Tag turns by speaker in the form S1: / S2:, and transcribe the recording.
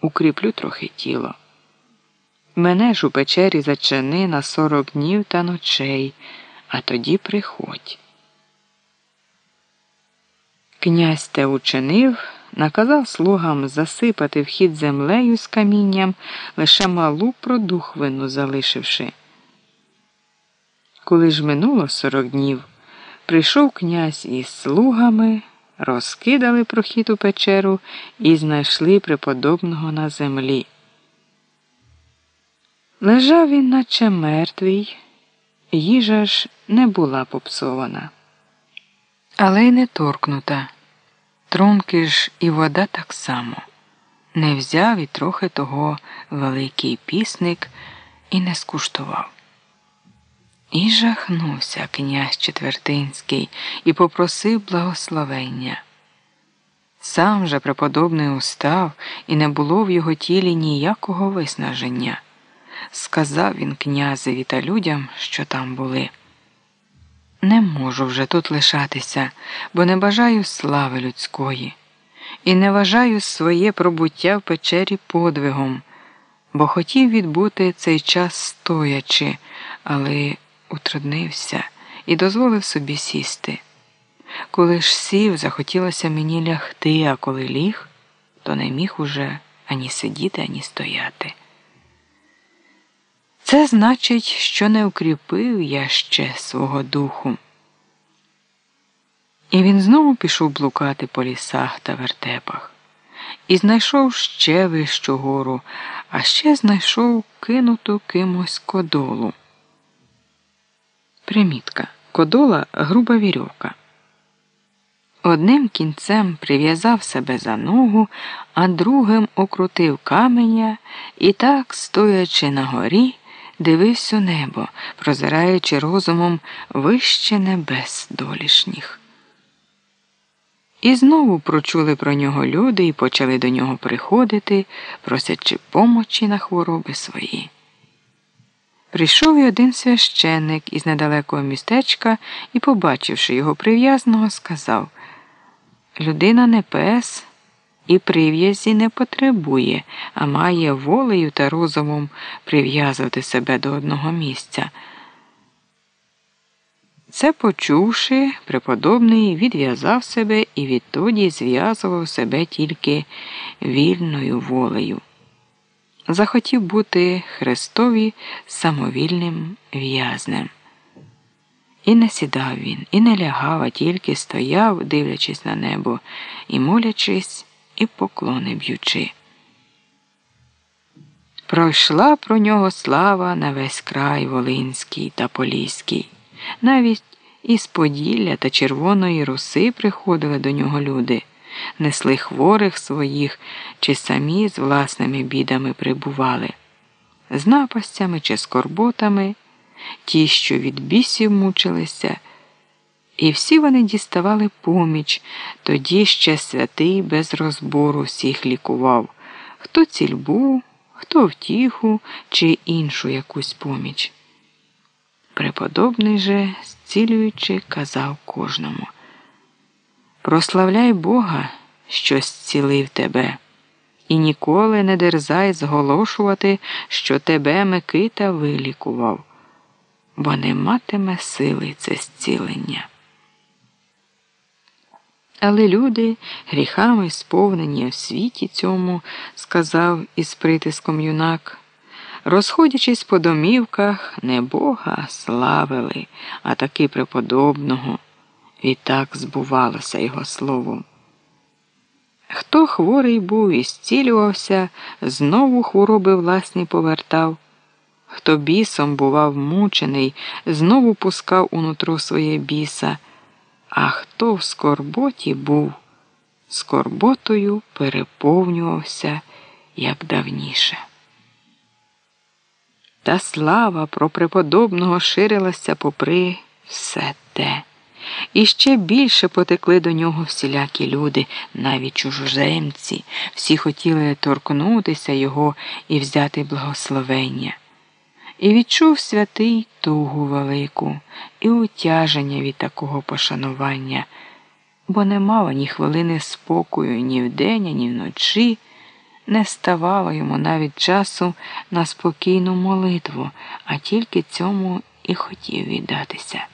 S1: укріплю трохи тіло. Мене ж у печері зачини на сорок днів та ночей, а тоді приходь. Князь те учинив, наказав слугам засипати вхід землею з камінням, лише малу продухвину залишивши. Коли ж минуло сорок днів, прийшов князь із слугами, розкидали прохід у печеру і знайшли преподобного на землі. Лежав він, наче мертвий, їжа ж не була попсована, але й не торкнута. Трунки ж і вода так само. Не взяв і трохи того великий пісник і не скуштував. І жахнувся князь Четвертинський і попросив благословення. Сам же преподобний устав, і не було в його тілі ніякого виснаження. Сказав він князеві та людям, що там були. Не можу вже тут лишатися, бо не бажаю слави людської, і не вважаю своє пробуття в печері подвигом, бо хотів відбути цей час стоячи, але утруднився і дозволив собі сісти. Коли ж сів, захотілося мені лягти, а коли ліг, то не міг уже ані сидіти, ані стояти. Це значить, що не укріпив я ще свого духу. І він знову пішов блукати по лісах та вертепах, і знайшов ще вищу гору, а ще знайшов кинуту кимось кодолу. Примітка. Кодола груба вірьовка. Одним кінцем прив'язав себе за ногу, а другим окрутив каменя і так, стоячи на горі, дивився небо, прозираючи розумом вище небес долішніх. І знову прочули про нього люди і почали до нього приходити, просячи помочі на хвороби свої. Прийшов і один священник із недалекого містечка і, побачивши його прив'язаного, сказав Людина не пес і прив'язі не потребує, а має волею та розумом прив'язувати себе до одного місця. Це почувши, преподобний відв'язав себе і відтоді зв'язував себе тільки вільною волею. Захотів бути Христові самовільним в'язнем. І не сідав він, і не лягав, а тільки стояв, дивлячись на небо, і молячись, і поклони б'ючи. Пройшла про нього слава на весь край Волинський та Поліський. Навіть із Поділля та Червоної Руси приходили до нього люди, несли хворих своїх чи самі з власними бідами прибували, з напастями чи скорботами, ті, що від бісів мучилися. І всі вони діставали поміч, тоді ще святий без розбору всіх лікував, хто цільбу, хто втіху чи іншу якусь поміч. Преподобний же, зцілюючи, казав кожному Прославляй Бога, що зцілив тебе, і ніколи не дерзай зголошувати, що тебе Микита вилікував, бо не матиме сили це зцілення. Але люди, гріхами сповнені в світі цьому, сказав із притиском юнак, розходячись по домівках, не Бога славили, а таки преподобного. Відтак збувалося його словом. Хто хворий був і зцілювався, знову хвороби власні повертав. Хто бісом бував мучений, знову пускав у нутро своє біса а хто в скорботі був, скорботою переповнювався як давніше. Та слава про преподобного ширилася попри все те. І ще більше потекли до нього всілякі люди, навіть чужоземці, всі хотіли торкнутися його і взяти благословення. І відчув святий тугу велику і утяження від такого пошанування, бо не мало ні хвилини спокою ні вдень, ні вночі, не ставало йому навіть часу на спокійну молитву, а тільки цьому і хотів віддатися.